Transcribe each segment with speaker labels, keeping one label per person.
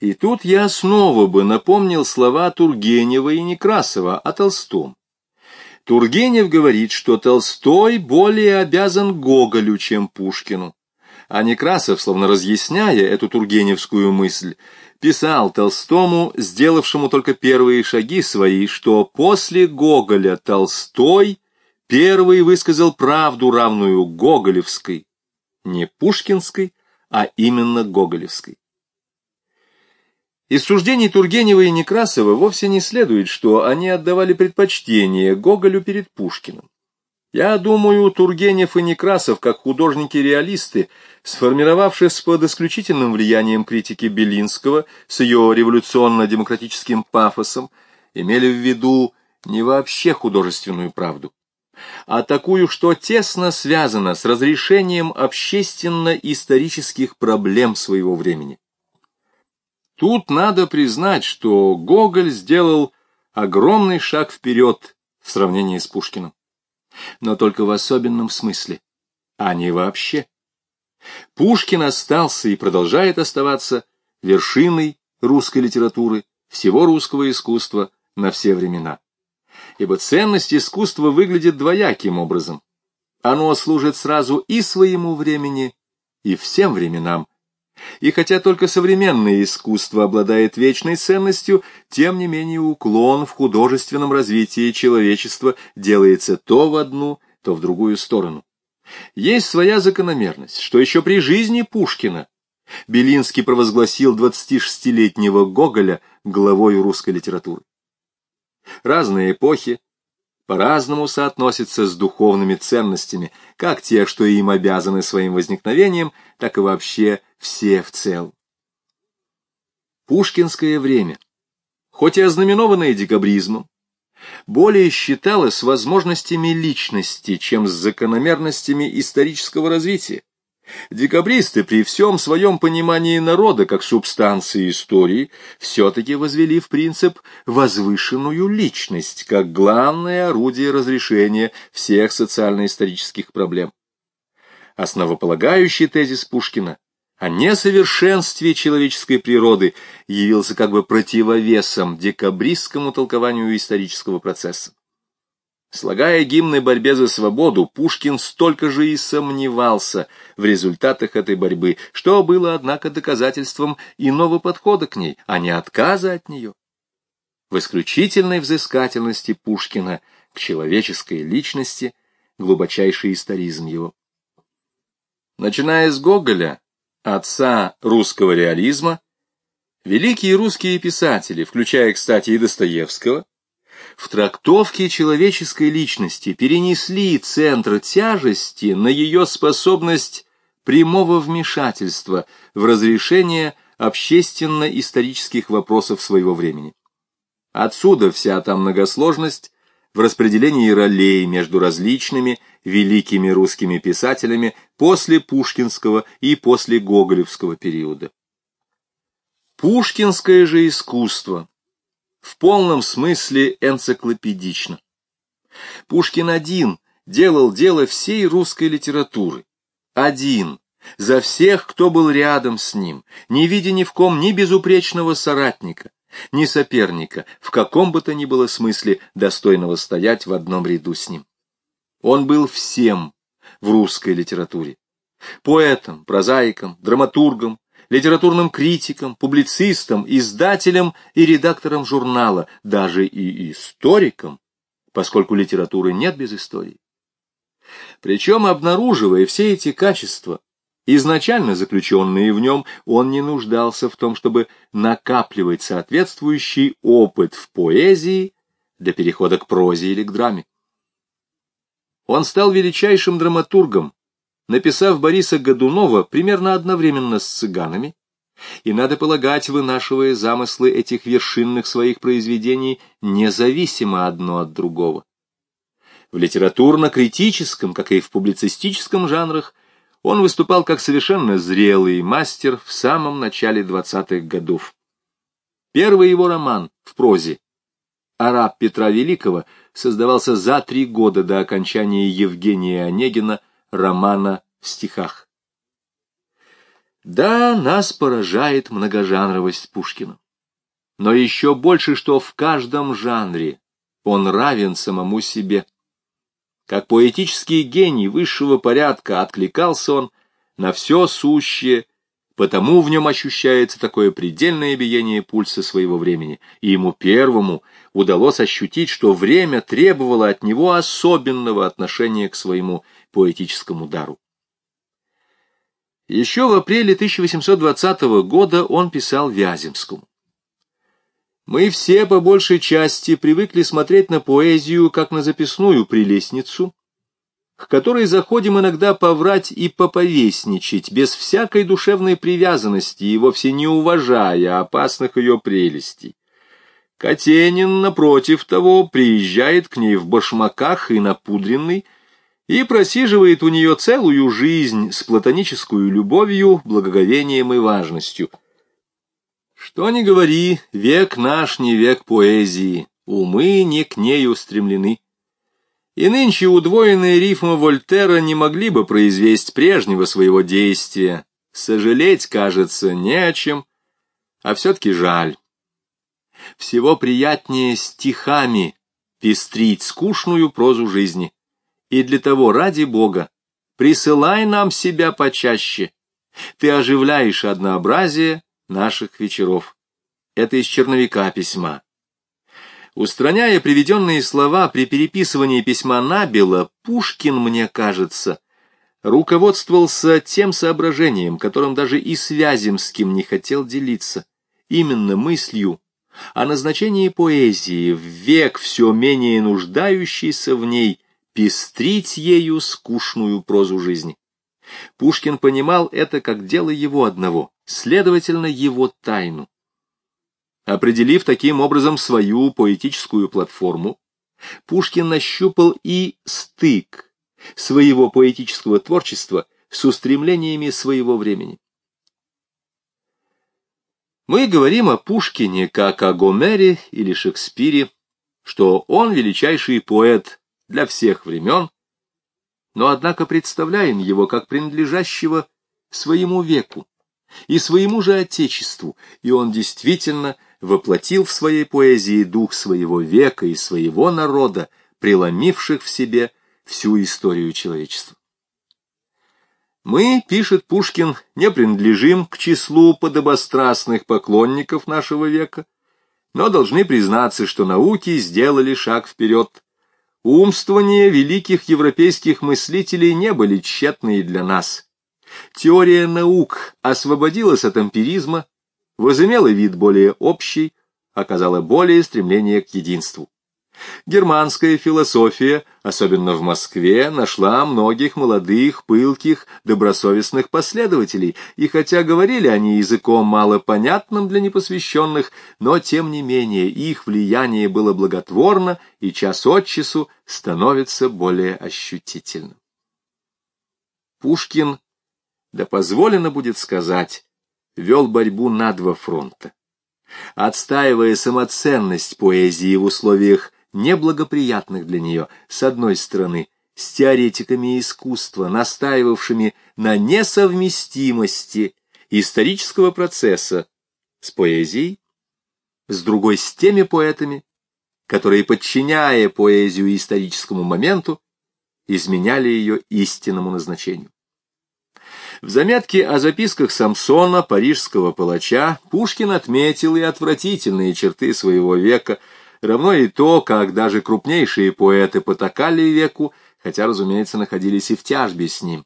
Speaker 1: И тут я снова бы напомнил слова Тургенева и Некрасова о Толстом. Тургенев говорит, что Толстой более обязан Гоголю, чем Пушкину. А Некрасов, словно разъясняя эту тургеневскую мысль, писал Толстому, сделавшему только первые шаги свои, что после Гоголя Толстой первый высказал правду, равную Гоголевской, не Пушкинской, а именно Гоголевской. Из суждений Тургенева и Некрасова вовсе не следует, что они отдавали предпочтение Гоголю перед Пушкиным. Я думаю, Тургенев и Некрасов, как художники-реалисты, сформировавшись под исключительным влиянием критики Белинского с ее революционно-демократическим пафосом, имели в виду не вообще художественную правду, а такую, что тесно связана с разрешением общественно-исторических проблем своего времени. Тут надо признать, что Гоголь сделал огромный шаг вперед в сравнении с Пушкиным. Но только в особенном смысле, а не вообще. Пушкин остался и продолжает оставаться вершиной русской литературы, всего русского искусства на все времена. Ибо ценность искусства выглядит двояким образом. Оно служит сразу и своему времени, и всем временам, и хотя только современное искусство обладает вечной ценностью, тем не менее уклон в художественном развитии человечества делается то в одну, то в другую сторону. Есть своя закономерность, что еще при жизни Пушкина Белинский провозгласил 26-летнего Гоголя главой русской литературы. Разные эпохи, по-разному соотносятся с духовными ценностями, как те, что им обязаны своим возникновением, так и вообще все в целом. Пушкинское время, хоть и ознаменованное декабризмом, более считалось возможностями личности, чем с закономерностями исторического развития. Декабристы при всем своем понимании народа как субстанции истории все-таки возвели в принцип возвышенную личность как главное орудие разрешения всех социально-исторических проблем. Основополагающий тезис Пушкина о несовершенстве человеческой природы явился как бы противовесом декабристскому толкованию исторического процесса. Слагая гимны борьбе за свободу, Пушкин столько же и сомневался в результатах этой борьбы, что было, однако, доказательством иного подхода к ней, а не отказа от нее. В исключительной взыскательности Пушкина к человеческой личности глубочайший историзм его. Начиная с Гоголя, отца русского реализма, великие русские писатели, включая, кстати, и Достоевского, в трактовке человеческой личности перенесли центр тяжести на ее способность прямого вмешательства в разрешение общественно-исторических вопросов своего времени. Отсюда вся та многосложность в распределении ролей между различными великими русскими писателями после Пушкинского и после Гоголевского периода. Пушкинское же искусство в полном смысле энциклопедично. Пушкин один делал дело всей русской литературы. Один, за всех, кто был рядом с ним, не видя ни в ком ни безупречного соратника, ни соперника, в каком бы то ни было смысле достойного стоять в одном ряду с ним. Он был всем в русской литературе. Поэтом, прозаиком, драматургом, литературным критиком, публицистом, издателем и редактором журнала, даже и историком, поскольку литературы нет без истории. Причем, обнаруживая все эти качества, изначально заключенные в нем, он не нуждался в том, чтобы накапливать соответствующий опыт в поэзии для перехода к прозе или к драме. Он стал величайшим драматургом, написав Бориса Годунова примерно одновременно с цыганами, и, надо полагать, вынашивая замыслы этих вершинных своих произведений независимо одно от другого. В литературно-критическом, как и в публицистическом жанрах, он выступал как совершенно зрелый мастер в самом начале двадцатых годов. Первый его роман в прозе «Араб Петра Великого» создавался за три года до окончания Евгения Онегина романа в стихах. Да, нас поражает многожанровость Пушкина. Но еще больше, что в каждом жанре он равен самому себе. Как поэтический гений высшего порядка откликался он на все сущее, потому в нем ощущается такое предельное биение пульса своего времени, и ему первому удалось ощутить, что время требовало от него особенного отношения к своему поэтическому дару. Еще в апреле 1820 года он писал Вяземскому. «Мы все по большей части привыкли смотреть на поэзию как на записную прелестницу, к которой заходим иногда поврать и поповесничать, без всякой душевной привязанности и вовсе не уважая опасных ее прелестей. Катенин, напротив того, приезжает к ней в башмаках и напудренный, и просиживает у нее целую жизнь с платоническую любовью, благоговением и важностью. Что ни говори, век наш не век поэзии, умы не к ней устремлены. И нынче удвоенные рифмы Вольтера не могли бы произвести прежнего своего действия. Сожалеть, кажется, не о чем, а все-таки жаль. Всего приятнее стихами пестрить скучную прозу жизни. И для того, ради Бога, присылай нам себя почаще. Ты оживляешь однообразие наших вечеров. Это из черновика письма. Устраняя приведенные слова при переписывании письма Набила, Пушкин, мне кажется, руководствовался тем соображением, которым даже и с Вяземским не хотел делиться, именно мыслью о назначении поэзии в век все менее нуждающийся в ней пестрить ею скучную прозу жизни. Пушкин понимал это как дело его одного, следовательно, его тайну. Определив таким образом свою поэтическую платформу, Пушкин нащупал и стык своего поэтического творчества с устремлениями своего времени. Мы говорим о Пушкине как о Гомере или Шекспире, что он величайший поэт для всех времен, но однако представляем его как принадлежащего своему веку и своему же отечеству, и он действительно воплотил в своей поэзии дух своего века и своего народа, преломивших в себе всю историю человечества. Мы, пишет Пушкин, не принадлежим к числу подобострастных поклонников нашего века, но должны признаться, что науки сделали шаг вперед, Умствования великих европейских мыслителей не были тщетны для нас. Теория наук освободилась от эмпиризма, возымела вид более общий, оказала более стремление к единству. Германская философия, особенно в Москве, нашла многих молодых, пылких, добросовестных последователей, и хотя говорили они языком малопонятным для непосвященных, но тем не менее их влияние было благотворно и час от часу становится более ощутительным. Пушкин, да позволено будет сказать, вел борьбу на два фронта. Отстаивая самоценность поэзии в условиях неблагоприятных для нее, с одной стороны, с теоретиками искусства, настаивавшими на несовместимости исторического процесса с поэзией, с другой с теми поэтами, которые, подчиняя поэзию историческому моменту, изменяли ее истинному назначению. В заметке о записках Самсона, парижского палача, Пушкин отметил и отвратительные черты своего века – равно и то, как даже крупнейшие поэты потакали веку, хотя, разумеется, находились и в тяжбе с ним.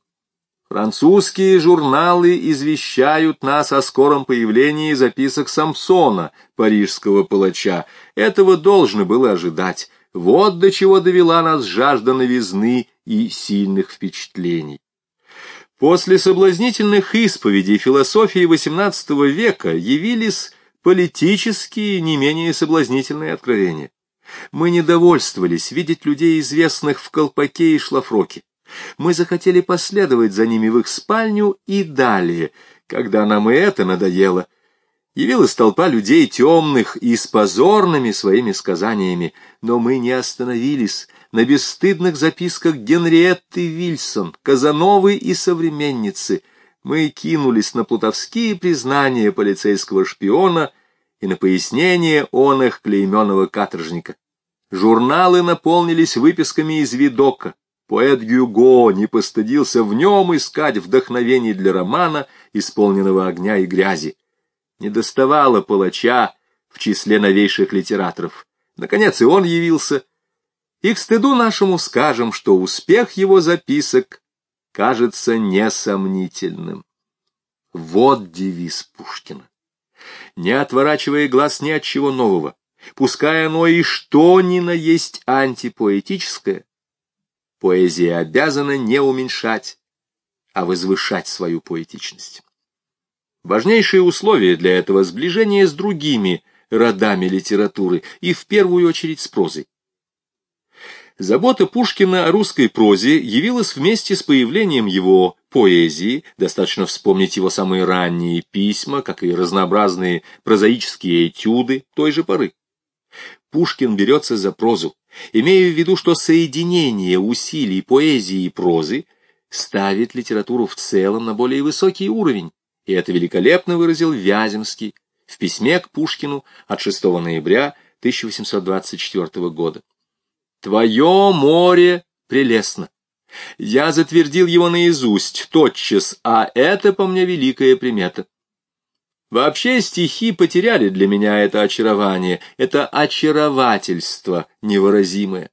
Speaker 1: Французские журналы извещают нас о скором появлении записок Самсона, парижского палача. Этого должно было ожидать. Вот до чего довела нас жажда новизны и сильных впечатлений. После соблазнительных исповедей философии XVIII века явились политические не менее соблазнительные откровения. Мы не довольствовались видеть людей, известных в колпаке и шлафроке. Мы захотели последовать за ними в их спальню и далее, когда нам и это надоело. Явилась толпа людей темных и с позорными своими сказаниями, но мы не остановились на бесстыдных записках Генриетты Вильсон, Казановы и современницы. мы кинулись на плутовские признания полицейского шпиона и на пояснение он их клейменного каторжника. Журналы наполнились выписками из видока. Поэт Гюго не постыдился в нем искать вдохновений для романа, исполненного огня и грязи. Не доставало палача в числе новейших литераторов. Наконец и он явился. И к стыду нашему скажем, что успех его записок кажется несомнительным. Вот девиз Пушкина. Не отворачивая глаз ни от чего нового, пускай оно и что ни на есть антипоэтическое, поэзия обязана не уменьшать, а возвышать свою поэтичность. Важнейшее условие для этого сближение с другими родами литературы и в первую очередь с прозой. Забота Пушкина о русской прозе явилась вместе с появлением его поэзии, достаточно вспомнить его самые ранние письма, как и разнообразные прозаические этюды той же поры. Пушкин берется за прозу, имея в виду, что соединение усилий поэзии и прозы ставит литературу в целом на более высокий уровень, и это великолепно выразил Вяземский в письме к Пушкину от 6 ноября 1824 года. Твое море прелестно. Я затвердил его наизусть, тотчас, а это по мне великая примета. Вообще стихи потеряли для меня это очарование, это очаровательство невыразимое.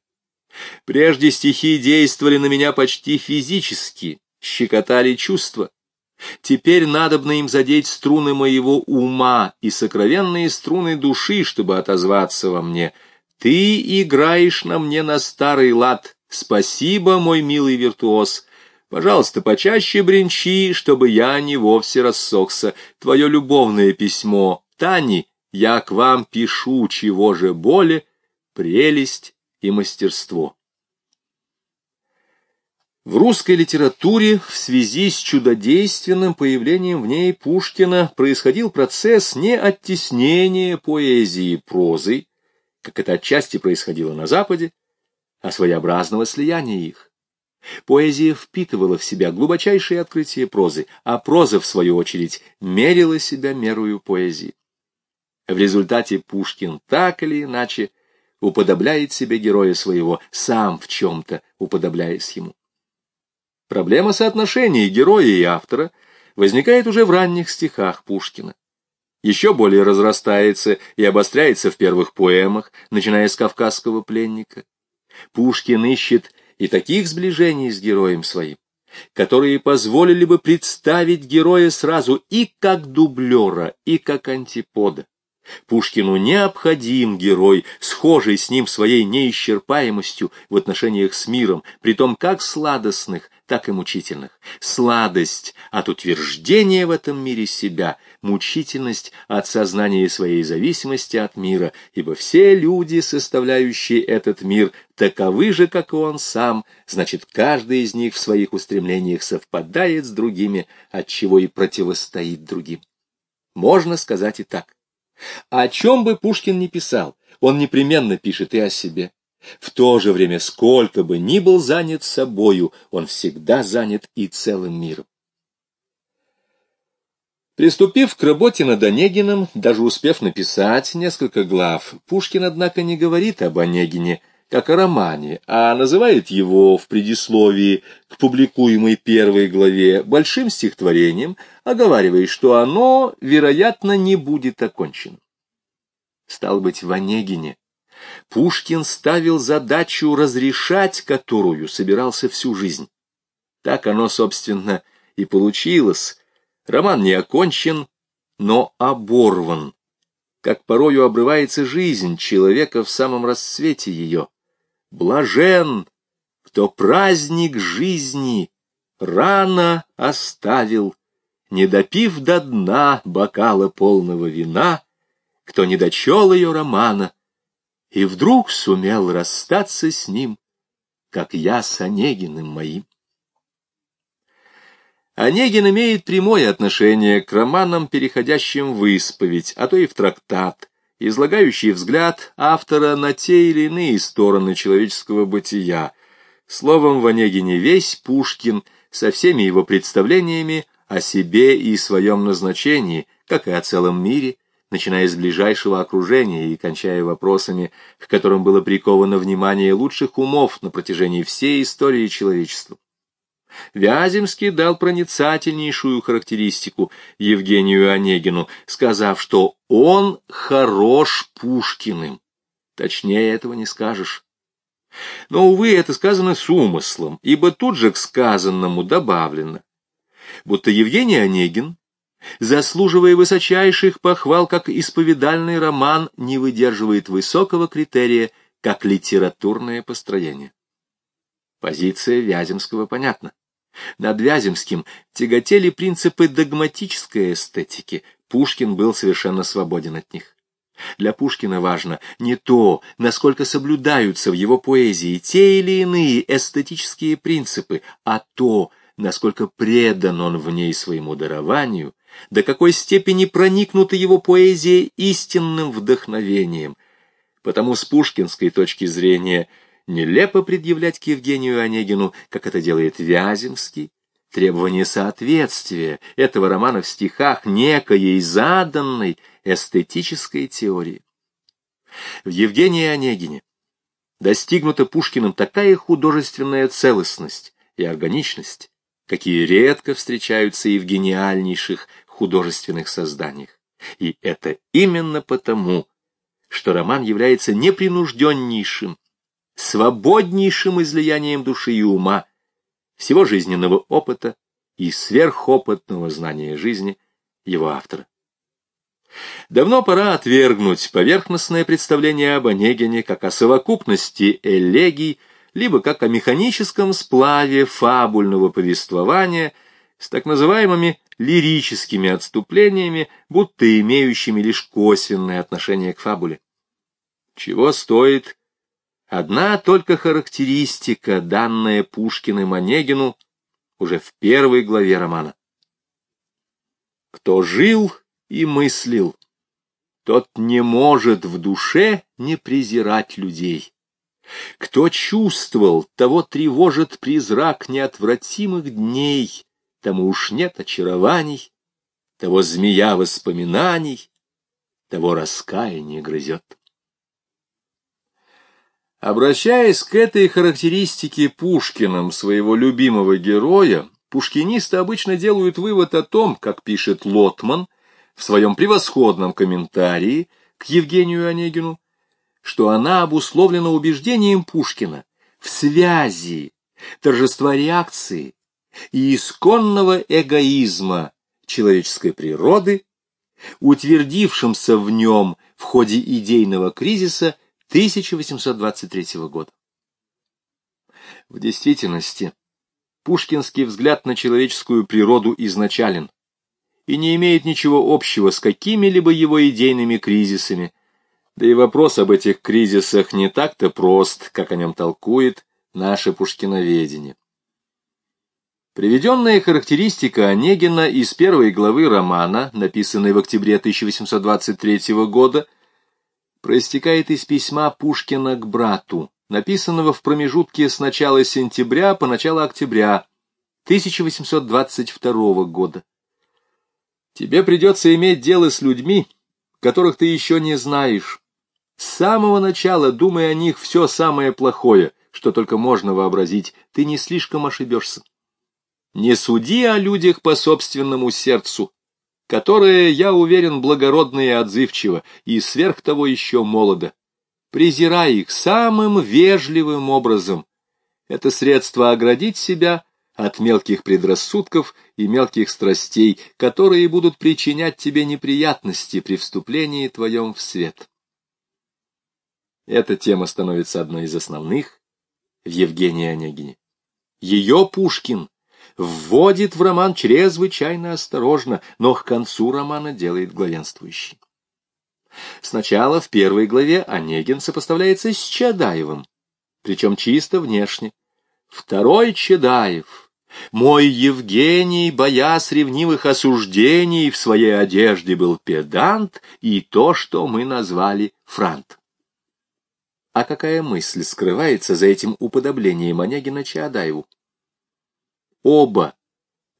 Speaker 1: Прежде стихи действовали на меня почти физически, щекотали чувства. Теперь надобно им задеть струны моего ума и сокровенные струны души, чтобы отозваться во мне — ты играешь на мне на старый лад. Спасибо, мой милый виртуоз. Пожалуйста, почаще бренчи, чтобы я не вовсе рассохся. Твое любовное письмо, Тани, я к вам пишу, чего же более, прелесть и мастерство. В русской литературе в связи с чудодейственным появлением в ней Пушкина происходил процесс не оттеснения поэзии прозой, как это отчасти происходило на Западе, а своеобразного слияния их. Поэзия впитывала в себя глубочайшие открытия прозы, а проза, в свою очередь, мерила себя мерою поэзии. В результате Пушкин так или иначе уподобляет себе героя своего, сам в чем-то уподобляясь ему. Проблема соотношения героя и автора возникает уже в ранних стихах Пушкина еще более разрастается и обостряется в первых поэмах, начиная с «Кавказского пленника». Пушкин ищет и таких сближений с героем своим, которые позволили бы представить героя сразу и как дублера, и как антипода. Пушкину необходим герой, схожий с ним своей неисчерпаемостью в отношениях с миром, притом как сладостных, так и мучительных. Сладость от утверждения в этом мире себя, мучительность от сознания своей зависимости от мира, ибо все люди, составляющие этот мир, таковы же, как и он сам, значит, каждый из них в своих устремлениях совпадает с другими, отчего и противостоит другим. Можно сказать и так. О чем бы Пушкин ни писал, он непременно пишет и о себе. В то же время, сколько бы ни был занят собою, он всегда занят и целым миром. Приступив к работе над Онегиным, даже успев написать несколько глав, Пушкин, однако, не говорит об Онегине как о романе, а называет его в предисловии к публикуемой первой главе большим стихотворением, оговаривая, что оно, вероятно, не будет окончено. Стал быть, в Онегине Пушкин ставил задачу, разрешать которую собирался всю жизнь. Так оно, собственно, и получилось. Роман не окончен, но оборван, как порою обрывается жизнь человека в самом расцвете ее. Блажен, кто праздник жизни рано оставил, не допив до дна бокала полного вина, кто не дочел ее романа, и вдруг сумел расстаться с ним, как я с Онегиным моим. Онегин имеет прямое отношение к романам, переходящим в исповедь, а то и в трактат, излагающий взгляд автора на те или иные стороны человеческого бытия. Словом, в Онегине весь Пушкин со всеми его представлениями о себе и своем назначении, как и о целом мире, начиная с ближайшего окружения и кончая вопросами, к которым было приковано внимание лучших умов на протяжении всей истории человечества. Вяземский дал проницательнейшую характеристику Евгению Онегину, сказав, что он хорош Пушкиным. Точнее этого не скажешь. Но, увы, это сказано с умыслом, ибо тут же к сказанному добавлено, будто Евгений Онегин, заслуживая высочайших похвал как исповедальный роман, не выдерживает высокого критерия как литературное построение. Позиция Вяземского понятна. Над Вяземским тяготели принципы догматической эстетики, Пушкин был совершенно свободен от них. Для Пушкина важно не то, насколько соблюдаются в его поэзии те или иные эстетические принципы, а то, насколько предан он в ней своему дарованию, до какой степени проникнута его поэзия истинным вдохновением. Потому с пушкинской точки зрения нелепо предъявлять к Евгению Онегину, как это делает Вяземский, требование соответствия этого романа в стихах некоей заданной эстетической теории. В Евгении Онегине достигнута Пушкиным такая художественная целостность и органичность, какие редко встречаются и в гениальнейших художественных созданиях. И это именно потому, что роман является непринужденнейшим, свободнейшим излиянием души и ума, всего жизненного опыта и сверхопытного знания жизни его автора. Давно пора отвергнуть поверхностное представление об Онегине как о совокупности элегий, либо как о механическом сплаве фабульного повествования с так называемыми лирическими отступлениями, будто имеющими лишь косвенное отношение к фабуле. Чего стоит одна только характеристика, данная Пушкиным Онегину уже в первой главе романа. Кто жил и мыслил, тот не может в душе не презирать людей. Кто чувствовал, того тревожит призрак неотвратимых дней, тому уж нет очарований, того змея воспоминаний, того раскаяние грызет. Обращаясь к этой характеристике Пушкиным своего любимого героя, пушкинисты обычно делают вывод о том, как пишет Лотман в своем превосходном комментарии к Евгению Онегину, что она обусловлена убеждением Пушкина в связи торжества реакции и исконного эгоизма человеческой природы, утвердившимся в нем в ходе идейного кризиса 1823 года. В действительности, пушкинский взгляд на человеческую природу изначален и не имеет ничего общего с какими-либо его идейными кризисами, да и вопрос об этих кризисах не так-то прост, как о нем толкует наше пушкиноведение. Приведенная характеристика Онегина из первой главы романа, написанной в октябре 1823 года, проистекает из письма Пушкина к брату, написанного в промежутке с начала сентября по начало октября 1822 года. Тебе придется иметь дело с людьми, которых ты еще не знаешь. С самого начала думай о них все самое плохое, что только можно вообразить, ты не слишком ошибешься. Не суди о людях по собственному сердцу, которое, я уверен, благородно и отзывчиво, и сверх того еще молодо. Презирай их самым вежливым образом. Это средство оградить себя от мелких предрассудков и мелких страстей, которые будут причинять тебе неприятности при вступлении твоем в свет. Эта тема становится одной из основных в Евгении Онегине. Ее Пушкин вводит в роман чрезвычайно осторожно, но к концу романа делает главенствующий. Сначала в первой главе Онегин сопоставляется с Чадаевым, причем чисто внешне. Второй Чадаев, мой Евгений, боясь ревнивых осуждений, в своей одежде был педант и то, что мы назвали франт. А какая мысль скрывается за этим уподоблением Онегина Чаадаеву? Оба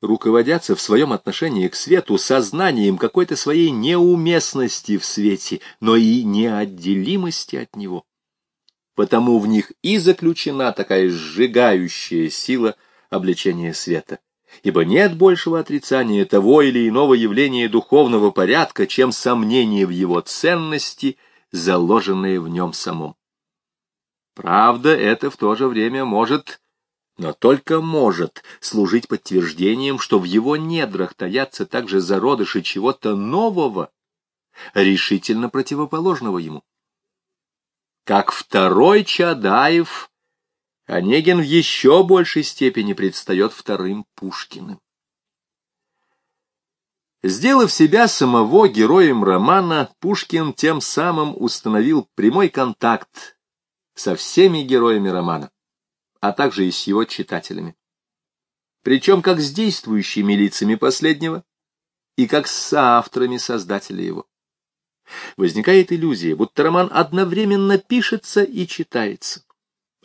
Speaker 1: руководятся в своем отношении к свету сознанием какой-то своей неуместности в свете, но и неотделимости от него. Потому в них и заключена такая сжигающая сила обличения света, ибо нет большего отрицания того или иного явления духовного порядка, чем сомнение в его ценности, заложенное в нем самом. Правда, это в то же время может но только может служить подтверждением, что в его недрах таятся также зародыши чего-то нового, решительно противоположного ему. Как второй Чадаев, Онегин в еще большей степени предстает вторым Пушкиным. Сделав себя самого героем романа, Пушкин тем самым установил прямой контакт со всеми героями романа а также и с его читателями. Причем как с действующими лицами последнего, и как с соавторами создателя его. Возникает иллюзия, будто роман одновременно пишется и читается,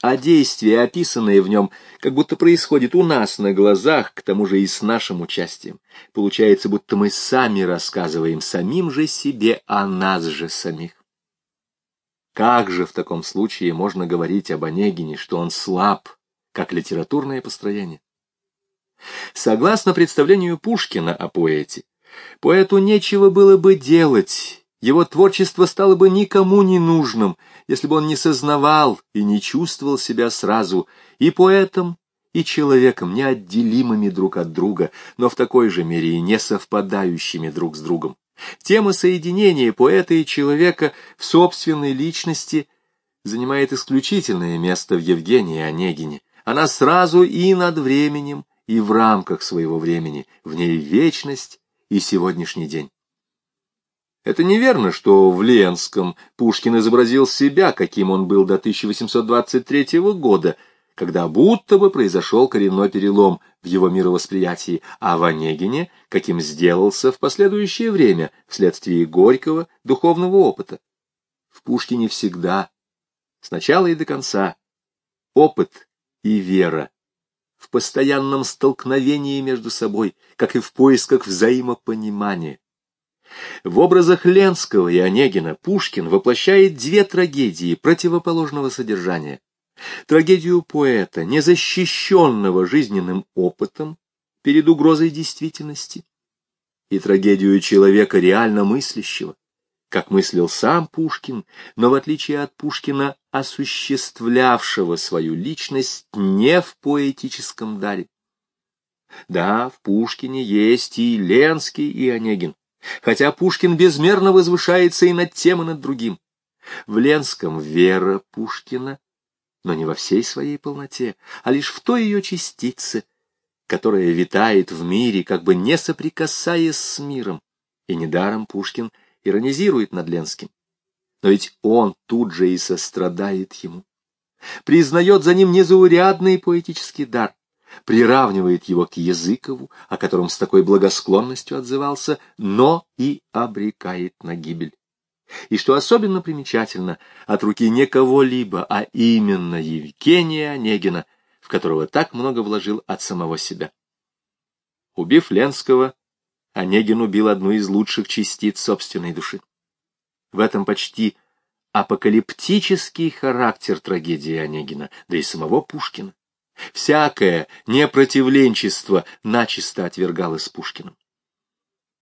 Speaker 1: а действие, описанное в нем, как будто происходит у нас на глазах, к тому же и с нашим участием. Получается, будто мы сами рассказываем самим же себе о нас же самих. Как же в таком случае можно говорить об Онегине, что он слаб, как литературное построение? Согласно представлению Пушкина о поэте, поэту нечего было бы делать, его творчество стало бы никому не нужным, если бы он не сознавал и не чувствовал себя сразу и поэтом, и человеком, неотделимыми друг от друга, но в такой же мере и не совпадающими друг с другом. Тема соединения поэта и человека в собственной личности занимает исключительное место в Евгении Онегине. Она сразу и над временем, и в рамках своего времени, в ней вечность и сегодняшний день. Это неверно, что в Ленском Пушкин изобразил себя, каким он был до 1823 года – когда будто бы произошел коренной перелом в его мировосприятии, а в Онегине, каким сделался в последующее время вследствие горького духовного опыта. В Пушкине всегда, сначала и до конца, опыт и вера, в постоянном столкновении между собой, как и в поисках взаимопонимания. В образах Ленского и Онегина Пушкин воплощает две трагедии противоположного содержания – трагедию поэта, незащищенного жизненным опытом перед угрозой действительности, и трагедию человека реально мыслящего, как мыслил сам Пушкин, но в отличие от Пушкина, осуществлявшего свою личность не в поэтическом даре. Да, в Пушкине есть и Ленский, и Онегин, хотя Пушкин безмерно возвышается и над тем, и над другим. В Ленском вера Пушкина но не во всей своей полноте, а лишь в той ее частице, которая витает в мире, как бы не соприкасаясь с миром. И недаром Пушкин иронизирует над Ленским. Но ведь он тут же и сострадает ему. Признает за ним незаурядный поэтический дар, приравнивает его к Языкову, о котором с такой благосклонностью отзывался, но и обрекает на гибель и, что особенно примечательно, от руки не кого-либо, а именно Евгения Онегина, в которого так много вложил от самого себя. Убив Ленского, Онегин убил одну из лучших частиц собственной души. В этом почти апокалиптический характер трагедии Онегина, да и самого Пушкина. Всякое непротивленчество начисто отвергалось Пушкиным.